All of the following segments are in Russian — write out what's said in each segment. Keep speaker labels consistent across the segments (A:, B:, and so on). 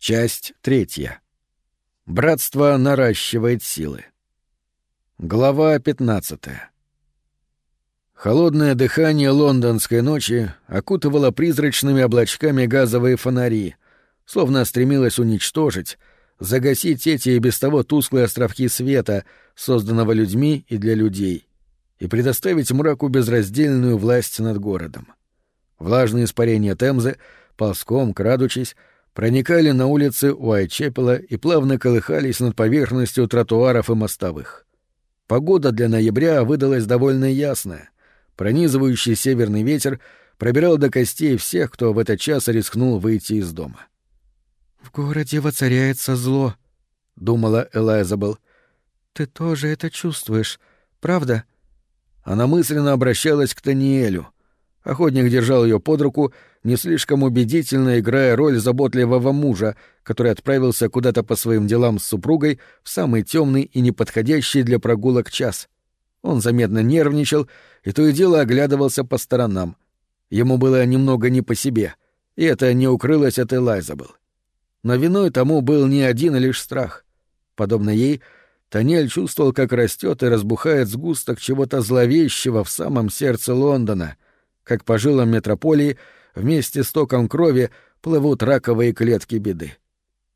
A: Часть третья. Братство наращивает силы. Глава 15. Холодное дыхание лондонской ночи окутывало призрачными облачками газовые фонари, словно стремилось уничтожить, загасить эти и без того тусклые островки света, созданного людьми и для людей, и предоставить мраку безраздельную власть над городом. Влажные испарения Темзы, ползком, крадучись, проникали на улицы Уайчепела и плавно колыхались над поверхностью тротуаров и мостовых. Погода для ноября выдалась довольно ясная. Пронизывающий северный ветер пробирал до костей всех, кто в этот час рискнул выйти из дома.
B: «В городе воцаряется зло», — думала Элайзабел. «Ты тоже это чувствуешь, правда?»
A: Она мысленно обращалась к Таниэлю. Охотник держал ее под руку не слишком убедительно играя роль заботливого мужа, который отправился куда-то по своим делам с супругой в самый темный и неподходящий для прогулок час. Он заметно нервничал и то и дело оглядывался по сторонам. Ему было немного не по себе, и это не укрылось от Элайзабел. Но виной тому был не один лишь страх. Подобно ей, Танель чувствовал, как растет и разбухает сгусток чего-то зловещего в самом сердце Лондона, как по жилам метрополии — вместе с током крови плывут раковые клетки беды.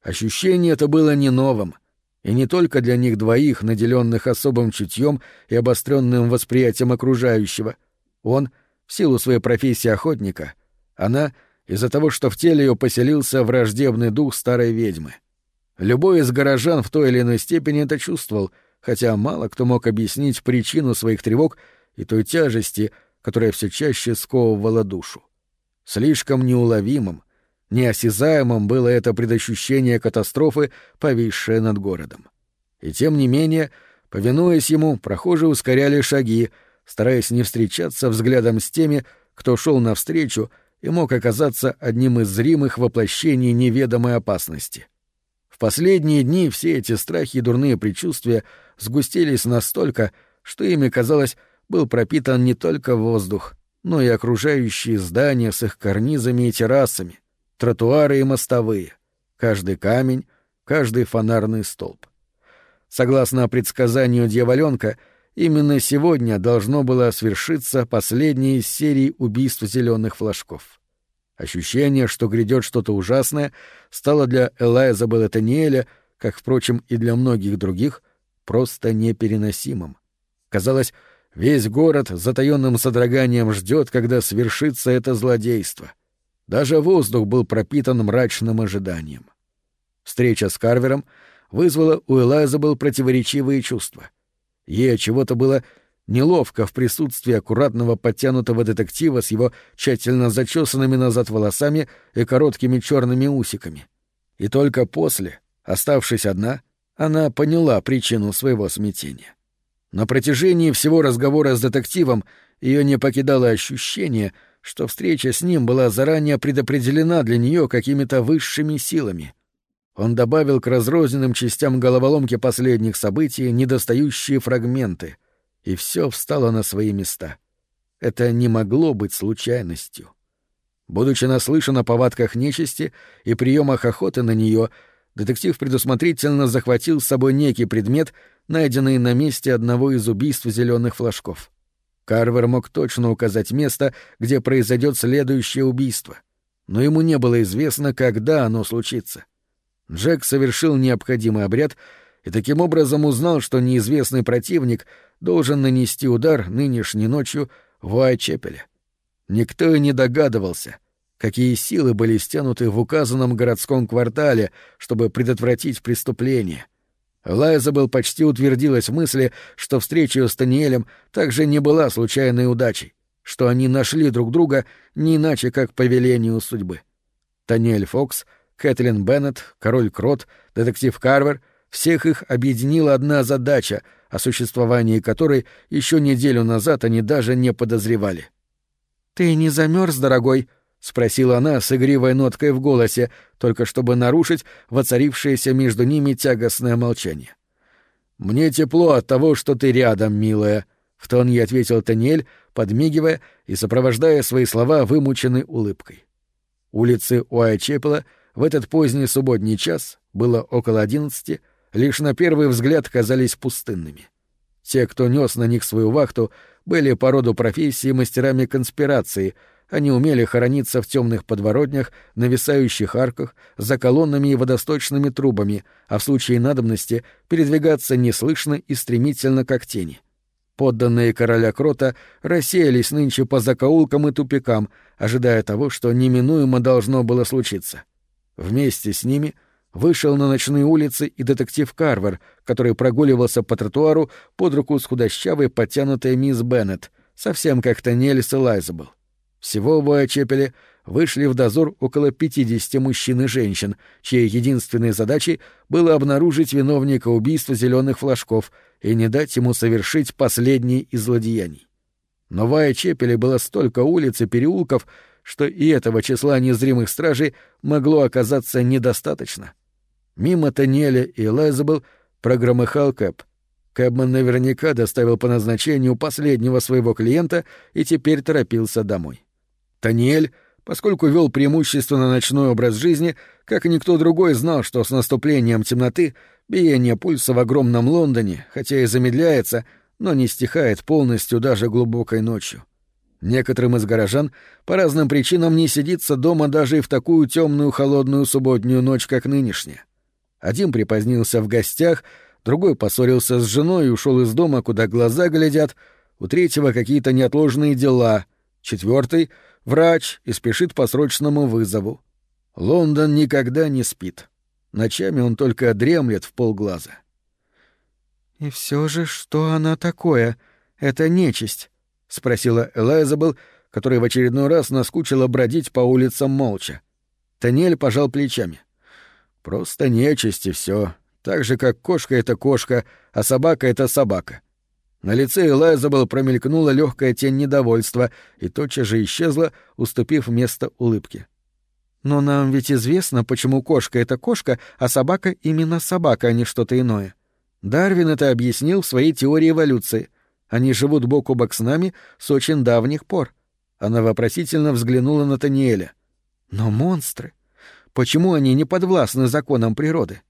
A: Ощущение это было не новым, и не только для них двоих, наделенных особым чутьем и обостренным восприятием окружающего. Он, в силу своей профессии охотника, она — из-за того, что в теле ее поселился враждебный дух старой ведьмы. Любой из горожан в той или иной степени это чувствовал, хотя мало кто мог объяснить причину своих тревог и той тяжести, которая все чаще сковывала душу. Слишком неуловимым, неосязаемым было это предощущение катастрофы, повисшее над городом. И тем не менее, повинуясь ему, прохожие ускоряли шаги, стараясь не встречаться взглядом с теми, кто шел навстречу и мог оказаться одним из зримых воплощений неведомой опасности. В последние дни все эти страхи и дурные предчувствия сгустились настолько, что ими, казалось, был пропитан не только воздух, но и окружающие здания с их карнизами и террасами, тротуары и мостовые, каждый камень, каждый фонарный столб. Согласно предсказанию дьяволенка, именно сегодня должно было свершиться последнее из серии убийств зеленых флажков. Ощущение, что грядет что-то ужасное, стало для Элайзабелла Таниэля, как, впрочем, и для многих других, просто непереносимым. Казалось, Весь город с затаённым содроганием ждет, когда свершится это злодейство. Даже воздух был пропитан мрачным ожиданием. Встреча с Карвером вызвала у Элайзабел противоречивые чувства. Ей чего-то было неловко в присутствии аккуратного подтянутого детектива с его тщательно зачесанными назад волосами и короткими черными усиками. И только после, оставшись одна, она поняла причину своего смятения. На протяжении всего разговора с детективом ее не покидало ощущение, что встреча с ним была заранее предопределена для нее какими-то высшими силами. Он добавил к разрозненным частям головоломки последних событий недостающие фрагменты, и все встало на свои места. Это не могло быть случайностью. Будучи наслышан о повадках нечисти и приемах охоты на нее, детектив предусмотрительно захватил с собой некий предмет — найденные на месте одного из убийств зеленых флажков. Карвер мог точно указать место, где произойдет следующее убийство, но ему не было известно, когда оно случится. Джек совершил необходимый обряд и таким образом узнал, что неизвестный противник должен нанести удар нынешней ночью в Уайчепеле. Никто и не догадывался, какие силы были стянуты в указанном городском квартале, чтобы предотвратить преступление — Лайзабел почти утвердилась в мысли, что встреча с Таниэлем также не была случайной удачей, что они нашли друг друга не иначе, как по велению судьбы. Таниэль Фокс, Кэтлин Беннет, Король Крот, детектив Карвер — всех их объединила одна задача, о существовании которой еще неделю назад они даже не подозревали. «Ты не замерз, дорогой?» — спросила она с игривой ноткой в голосе, только чтобы нарушить воцарившееся между ними тягостное молчание. «Мне тепло от того, что ты рядом, милая», — в тон ей ответил Таниэль, подмигивая и сопровождая свои слова вымученной улыбкой. Улицы Уайчепела в этот поздний субботний час, было около одиннадцати, лишь на первый взгляд казались пустынными. Те, кто нес на них свою вахту, были по роду профессии мастерами конспирации, они умели хорониться в темных подворотнях, нависающих арках, за колоннами и водосточными трубами, а в случае надобности передвигаться неслышно и стремительно, как тени. Подданные короля Крота рассеялись нынче по закоулкам и тупикам, ожидая того, что неминуемо должно было случиться. Вместе с ними вышел на ночные улицы и детектив Карвер, который прогуливался по тротуару под руку с худощавой, подтянутой мисс Беннет, совсем как Таниэль Селайзабл. Всего в Уайчепеле вышли в дозор около 50 мужчин и женщин, чьей единственной задачей было обнаружить виновника убийства зеленых флажков и не дать ему совершить последний из злодеяний. Но в Уайчепеле было столько улиц и переулков, что и этого числа незримых стражей могло оказаться недостаточно. Мимо Таниэля и Лайзабл прогромыхал кэб — кэбмен наверняка доставил по назначению последнего своего клиента и теперь торопился домой. Таниэль, поскольку вел преимущественно ночной образ жизни, как и никто другой знал, что с наступлением темноты биение пульса в огромном Лондоне, хотя и замедляется, но не стихает полностью даже глубокой ночью. Некоторым из горожан по разным причинам не сидится дома даже и в такую темную холодную субботнюю ночь, как нынешняя. Один припозднился в гостях, другой поссорился с женой и ушел из дома, куда глаза глядят, у третьего какие-то неотложные дела, четвертый Врач и спешит по срочному вызову. Лондон никогда не спит. Ночами он только дремлет в полглаза.
B: «И все же, что она такое? Это нечисть?» — спросила Элайзабел, которая в очередной раз наскучила бродить по улицам молча.
A: Танель пожал плечами. «Просто нечисть и все. Так же, как кошка — это кошка, а собака — это собака. На лице Элайзабел промелькнула легкая тень недовольства и тотчас же исчезла, уступив место улыбке.
B: «Но нам ведь известно, почему кошка — это кошка, а собака — именно собака, а не что-то иное. Дарвин это объяснил в своей теории эволюции. Они живут бок о бок с нами с очень давних пор». Она вопросительно взглянула на Таниэля. «Но монстры? Почему они не подвластны законам природы?»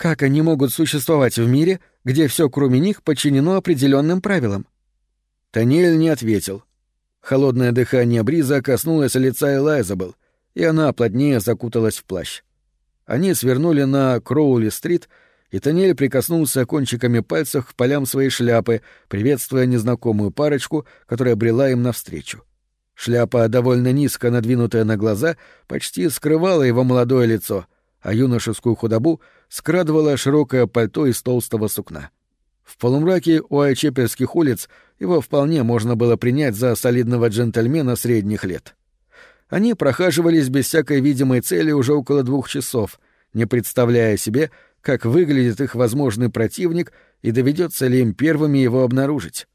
B: Как они могут существовать в мире, где все кроме них подчинено определенным правилам?
A: Таниэль не ответил. Холодное дыхание Бриза коснулось лица Элайзабел, и она плотнее закуталась в плащ. Они свернули на Кроули-стрит, и Таниэль прикоснулся кончиками пальцев к полям своей шляпы, приветствуя незнакомую парочку, которая брела им навстречу. Шляпа, довольно низко надвинутая на глаза, почти скрывала его молодое лицо, а юношескую худобу скрадывало широкое пальто из толстого сукна. В полумраке у Айчеперских улиц его вполне можно было принять за солидного джентльмена средних лет. Они прохаживались без всякой видимой цели уже около двух часов, не представляя себе, как выглядит их возможный противник и доведется ли им первыми его обнаружить.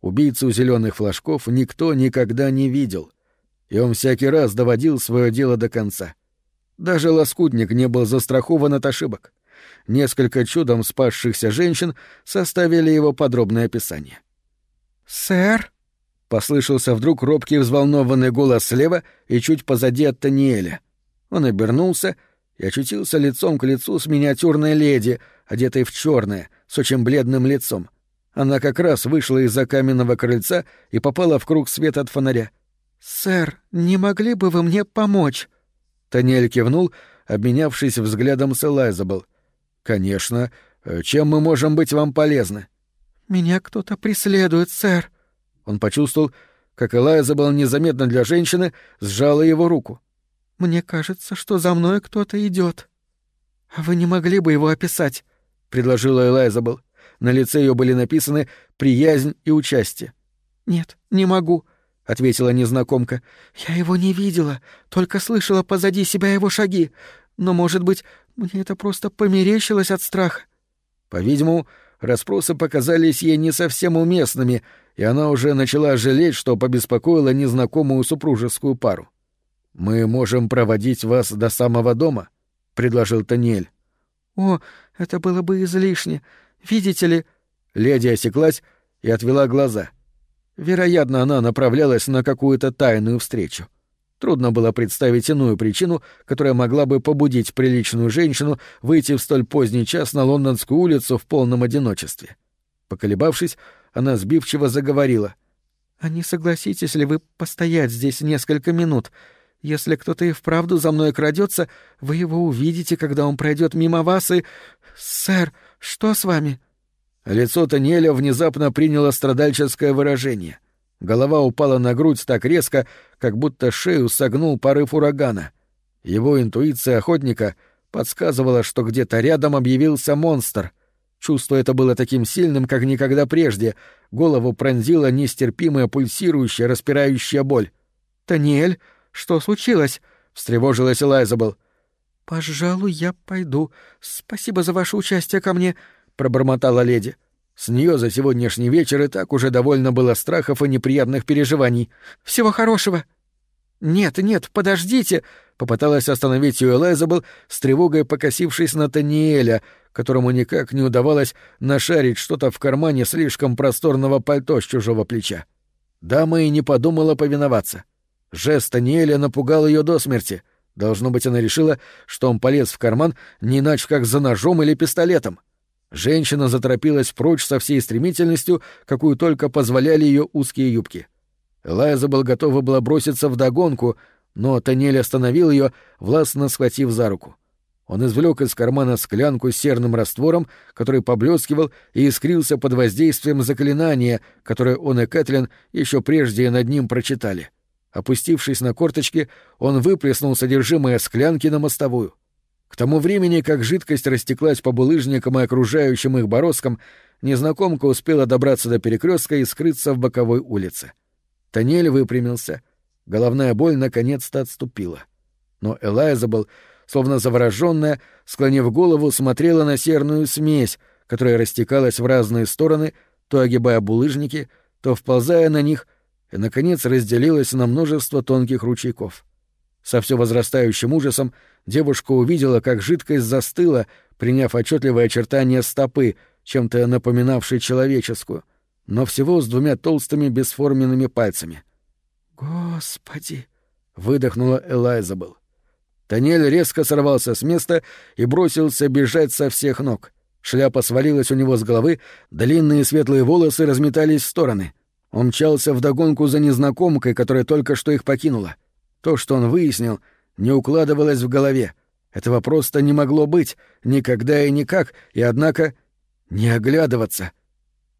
A: Убийцу зеленых флажков никто никогда не видел, и он всякий раз доводил свое дело до конца. Даже лоскутник не был застрахован от ошибок несколько чудом спасшихся женщин составили его подробное описание.
B: «Сэр?»
A: — послышался вдруг робкий взволнованный голос слева и чуть позади от Таниэля. Он обернулся и очутился лицом к лицу с миниатюрной леди, одетой в черное, с очень бледным лицом. Она как раз вышла из-за каменного крыльца и попала в круг света от фонаря.
B: «Сэр, не могли бы вы мне помочь?»
A: Таниэль кивнул, обменявшись взглядом с Элайзабел. «Конечно. Э, чем мы можем быть вам полезны?»
B: «Меня кто-то преследует, сэр».
A: Он почувствовал, как Элайзабел незаметно для женщины сжала его руку.
B: «Мне кажется, что за мной кто-то идет. «А вы не могли бы его описать?» — предложила Элайзабел.
A: На лице ее были написаны «приязнь» и «участие».
B: «Нет, не могу», — ответила незнакомка. «Я его не видела, только слышала позади себя его шаги. Но, может быть, мне это просто померещилось от страха.
A: По-видимому, расспросы показались ей не совсем уместными, и она уже начала жалеть, что побеспокоила незнакомую супружескую пару. «Мы можем проводить вас до самого дома», — предложил Таниэль.
B: «О, это было бы излишне. Видите ли...»
A: Леди осеклась и отвела глаза. Вероятно, она направлялась на какую-то тайную встречу. Трудно было представить иную причину, которая могла бы побудить приличную женщину выйти в столь поздний час на лондонскую улицу в полном одиночестве. Поколебавшись, она сбивчиво заговорила. «А не согласитесь ли вы постоять здесь несколько минут? Если кто-то и вправду за мной крадется, вы его увидите, когда он пройдет мимо вас и... Сэр, что с вами?» Лицо Таниэля внезапно приняло страдальческое выражение. Голова упала на грудь так резко, как будто шею согнул порыв урагана. Его интуиция охотника подсказывала, что где-то рядом объявился монстр. Чувство это было таким сильным, как никогда прежде. Голову пронзила нестерпимая пульсирующая, распирающая боль. «Таниэль, что случилось?» — встревожилась Элайзабел. «Пожалуй, я пойду. Спасибо за ваше участие ко мне», — пробормотала леди. С нее за сегодняшний вечер и так уже довольно было страхов и неприятных переживаний. «Всего хорошего!» «Нет, нет, подождите!» — попыталась остановить ее Элайзабел, с тревогой покосившись на Таниэля, которому никак не удавалось нашарить что-то в кармане слишком просторного пальто с чужого плеча. Дама и не подумала повиноваться. Жест Таниэля напугал ее до смерти. Должно быть, она решила, что он полез в карман не иначе как за ножом или пистолетом. — Женщина заторопилась прочь со всей стремительностью, какую только позволяли ее узкие юбки. Элайза был готова была броситься в догонку, но Танель остановил ее, властно схватив за руку. Он извлек из кармана склянку с серным раствором, который поблескивал и искрился под воздействием заклинания, которое он и Кэтлин еще прежде над ним прочитали. Опустившись на корточки, он выплеснул содержимое склянки на мостовую. К тому времени, как жидкость растеклась по булыжникам и окружающим их бороздкам, незнакомка успела добраться до перекрестка и скрыться в боковой улице. Танель выпрямился. Головная боль наконец-то отступила. Но Элайзабел, словно завороженная, склонив голову, смотрела на серную смесь, которая растекалась в разные стороны, то огибая булыжники, то вползая на них, и, наконец, разделилась на множество тонких ручейков. Со все возрастающим ужасом девушка увидела, как жидкость застыла, приняв отчетливое очертание стопы, чем-то напоминавшей человеческую, но всего с двумя толстыми бесформенными пальцами. «Господи!» — выдохнула Элайзабел. Танель резко сорвался с места и бросился бежать со всех ног. Шляпа свалилась у него с головы, длинные светлые волосы разметались в стороны. Он мчался вдогонку за незнакомкой, которая только что их покинула. То, что он выяснил, не укладывалось в голове. Этого просто не могло быть, никогда и никак, и однако не оглядываться.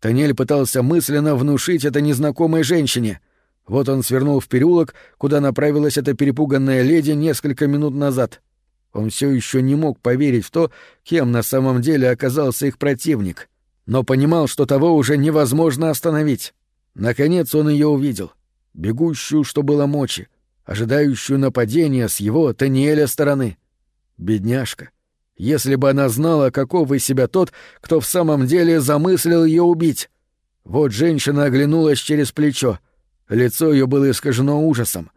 A: Танель пытался мысленно внушить это незнакомой женщине. Вот он свернул в переулок, куда направилась эта перепуганная леди несколько минут назад. Он все еще не мог поверить в то, кем на самом деле оказался их противник, но понимал, что того уже невозможно остановить. Наконец он ее увидел, бегущую, что было мочи, ожидающую нападения с его Таниэля стороны. Бедняжка. Если бы она знала, каков из себя тот, кто в самом деле замыслил ее убить. Вот женщина оглянулась через плечо. Лицо ее было искажено ужасом.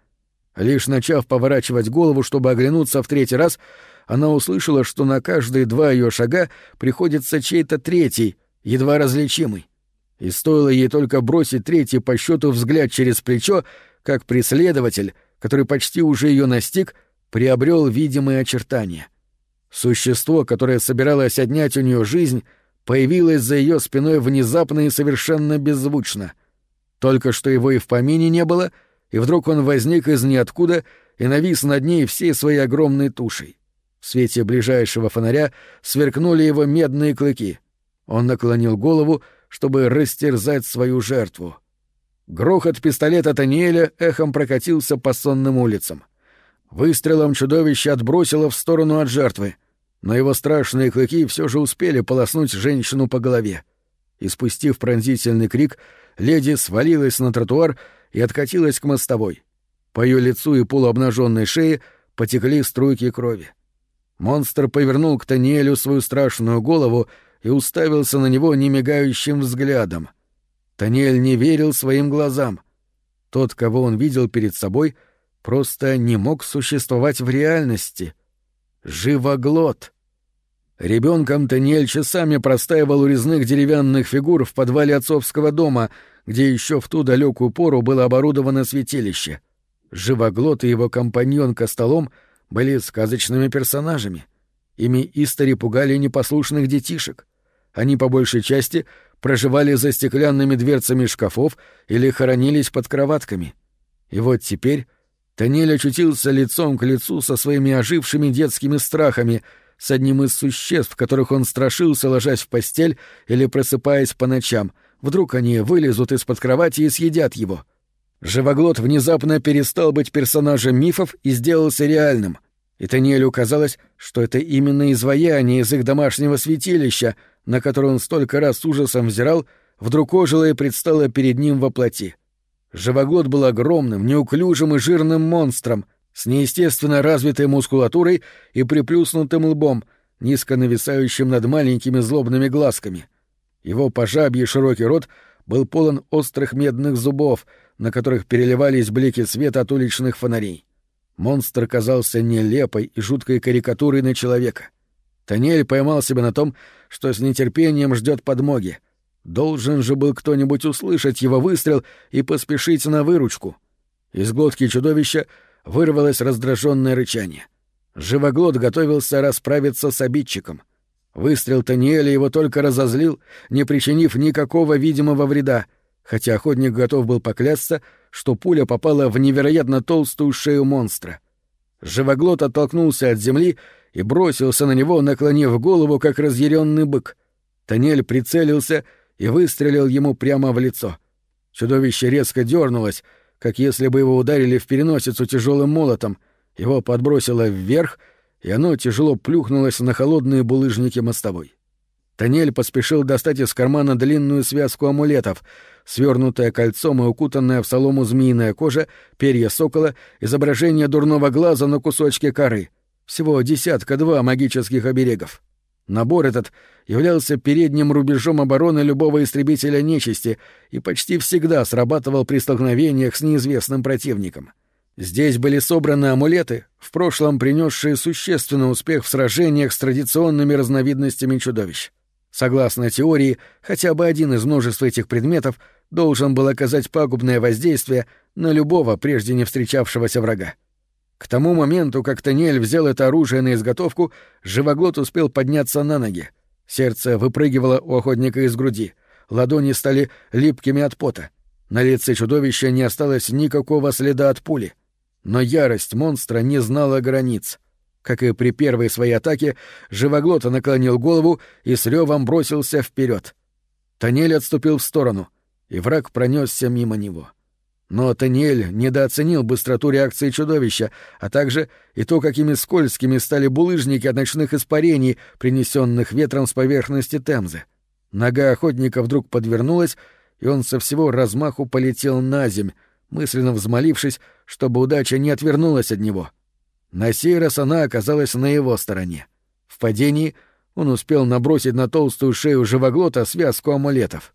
A: Лишь начав поворачивать голову, чтобы оглянуться в третий раз, она услышала, что на каждые два ее шага приходится чей-то третий, едва различимый. И стоило ей только бросить третий по счету взгляд через плечо, как преследователь который почти уже ее настиг, приобрел видимые очертания. Существо, которое собиралось отнять у нее жизнь, появилось за ее спиной внезапно и совершенно беззвучно. Только что его и в помине не было, и вдруг он возник из ниоткуда и навис над ней всей своей огромной тушей. В свете ближайшего фонаря сверкнули его медные клыки. Он наклонил голову, чтобы растерзать свою жертву. Грохот пистолета Таниэля эхом прокатился по сонным улицам. Выстрелом чудовище отбросило в сторону от жертвы, но его страшные клыки все же успели полоснуть женщину по голове. И спустив пронзительный крик, леди свалилась на тротуар и откатилась к мостовой. По ее лицу и полуобнаженной шее потекли струйки крови. Монстр повернул к Таниэлю свою страшную голову и уставился на него немигающим взглядом. Таниэль не верил своим глазам. Тот, кого он видел перед собой, просто не мог существовать в реальности. Живоглот. Ребенком Таниэль часами простаивал у резных деревянных фигур в подвале отцовского дома, где еще в ту далекую пору было оборудовано святилище. Живоглот и его компаньонка столом были сказочными персонажами. Ими истори пугали непослушных детишек. Они по большей части проживали за стеклянными дверцами шкафов или хоронились под кроватками. И вот теперь Танель очутился лицом к лицу со своими ожившими детскими страхами, с одним из существ, которых он страшился, ложась в постель или просыпаясь по ночам. Вдруг они вылезут из-под кровати и съедят его. Живоглот внезапно перестал быть персонажем мифов и сделался реальным. И Таниэлю казалось, что это именно изваяние из их домашнего святилища, на которое он столько раз с ужасом взирал, вдруг ожило и предстало перед ним во плоти. Живоглот был огромным, неуклюжим и жирным монстром, с неестественно развитой мускулатурой и приплюснутым лбом, низко нависающим над маленькими злобными глазками. Его пожабье широкий рот был полон острых медных зубов, на которых переливались блики света от уличных фонарей. Монстр казался нелепой и жуткой карикатурой на человека. Таниэль поймал себя на том, что с нетерпением ждет подмоги. Должен же был кто-нибудь услышать его выстрел и поспешить на выручку. Из глотки чудовища вырвалось раздраженное рычание. Живоглот готовился расправиться с обидчиком. Выстрел Таниэля его только разозлил, не причинив никакого видимого вреда, хотя охотник готов был поклясться, что пуля попала в невероятно толстую шею монстра. Живоглот оттолкнулся от земли и бросился на него, наклонив голову, как разъяренный бык. Танель прицелился и выстрелил ему прямо в лицо. Чудовище резко дернулось, как если бы его ударили в переносицу тяжелым молотом, его подбросило вверх, и оно тяжело плюхнулось на холодные булыжники мостовой. Танель поспешил достать из кармана длинную связку амулетов, свернутая кольцом и укутанная в солому змеиная кожа, перья сокола, изображение дурного глаза на кусочке коры. Всего десятка-два магических оберегов. Набор этот являлся передним рубежом обороны любого истребителя нечисти и почти всегда срабатывал при столкновениях с неизвестным противником. Здесь были собраны амулеты, в прошлом принесшие существенный успех в сражениях с традиционными разновидностями чудовищ. Согласно теории, хотя бы один из множества этих предметов должен был оказать пагубное воздействие на любого прежде не встречавшегося врага. К тому моменту, как Таниэль взял это оружие на изготовку, живоглот успел подняться на ноги. Сердце выпрыгивало у охотника из груди, ладони стали липкими от пота. На лице чудовища не осталось никакого следа от пули. Но ярость монстра не знала границ. Как и при первой своей атаке, живоглот наклонил голову и с ревом бросился вперед. Танель отступил в сторону, и враг пронесся мимо него. Но Таниэль недооценил быстроту реакции чудовища, а также и то, какими скользкими стали булыжники от ночных испарений, принесенных ветром с поверхности Темзы. Нога охотника вдруг подвернулась, и он со всего размаху полетел на земь, мысленно взмолившись, чтобы удача не отвернулась от него. На сей раз она оказалась на его стороне. В падении он успел набросить на толстую шею живоглота связку амулетов.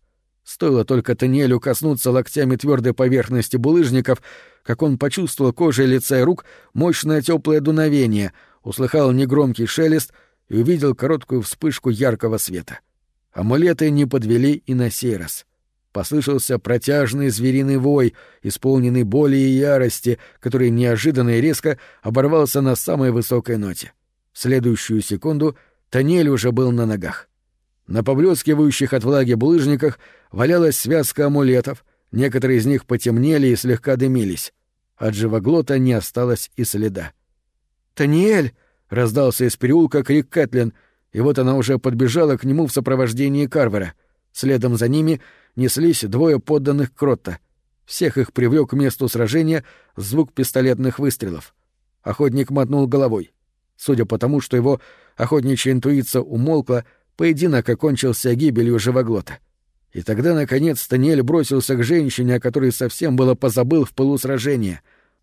A: Стоило только Таниэлю коснуться локтями твердой поверхности булыжников, как он почувствовал кожей лица и рук мощное теплое дуновение, услыхал негромкий шелест и увидел короткую вспышку яркого света. Амулеты не подвели и на сей раз. Послышался протяжный звериный вой, исполненный боли и ярости, который неожиданно и резко оборвался на самой высокой ноте. В следующую секунду Таниэль уже был на ногах. На поблескивающих от влаги булыжниках валялась связка амулетов, некоторые из них потемнели и слегка дымились. От живоглота не осталось и следа. «Таниэль!» — раздался из переулка крик Кэтлин, и вот она уже подбежала к нему в сопровождении Карвера. Следом за ними неслись двое подданных Кротта. Всех их привлек к месту сражения звук пистолетных выстрелов. Охотник мотнул головой. Судя по тому, что его охотничья интуиция умолкла, Поединок окончился гибелью живоглота. И тогда, наконец, Таниэль бросился к женщине, о которой совсем было позабыл в полусражении.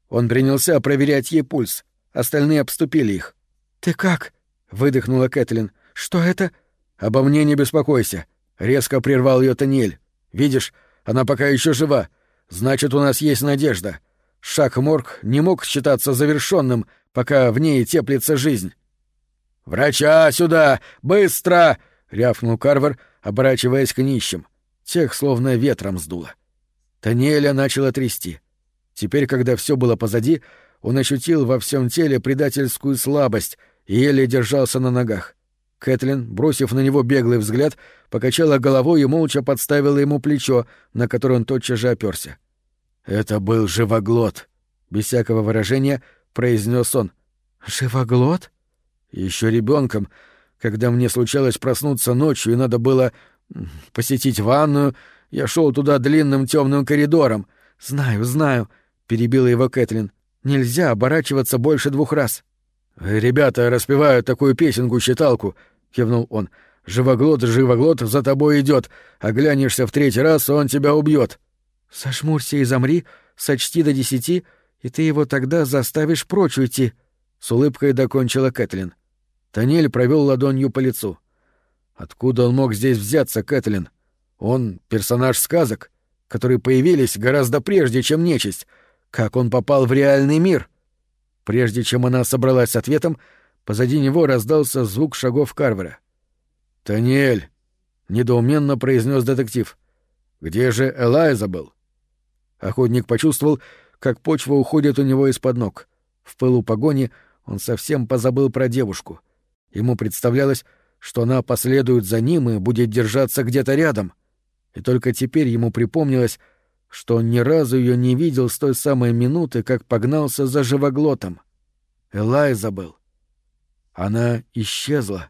A: Он принялся проверять ей пульс. Остальные обступили их. «Ты как?» — выдохнула Кэтлин. «Что это?» «Обо мне не беспокойся», — резко прервал ее Таниэль. «Видишь, она пока еще жива. Значит, у нас есть надежда. Шаг Морг не мог считаться завершенным, пока в ней теплится жизнь». «Врача сюда! Быстро!» — рявкнул Карвер, оборачиваясь к нищим. Тех словно ветром сдуло. Таниэля начало трясти. Теперь, когда все было позади, он ощутил во всем теле предательскую слабость и еле держался на ногах. Кэтлин, бросив на него беглый взгляд, покачала головой и молча подставила ему плечо, на которое он тотчас же оперся. «Это был живоглот», — без всякого выражения произнес он.
B: «Живоглот?»
A: Еще ребенком, когда мне случалось проснуться ночью и надо было посетить ванную, я шел туда длинным темным коридором.
B: Знаю, знаю, перебила его Кэтлин. Нельзя оборачиваться больше двух раз.
A: Ребята распевают такую песенку-читалку, кивнул он. Живоглот, живоглот за тобой идет, а глянешься в третий раз, он тебя убьет.
B: Сожмурься и замри, сочти до десяти, и ты его тогда заставишь прочь уйти.
A: С улыбкой докончила Кэтлин. Танель провел ладонью по лицу. Откуда он мог здесь взяться, Кэтлин? Он — персонаж сказок, которые появились гораздо прежде, чем нечисть. Как он попал в реальный мир? Прежде чем она собралась с ответом, позади него раздался звук шагов Карвера. «Таниэль!» — недоуменно произнес детектив. «Где же Элайза был?» Охотник почувствовал, как почва уходит у него из-под ног. В пылу погони он совсем позабыл про девушку. Ему представлялось, что она последует за ним и будет держаться где-то рядом. И только теперь ему припомнилось, что он ни разу ее не видел с той самой минуты, как погнался за живоглотом. Элайза был. Она исчезла.